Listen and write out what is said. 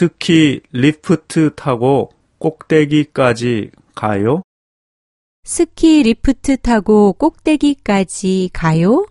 스키 리프트 타고 꼭대기까지 가요? 스키 리프트 타고 꼭대기까지 가요?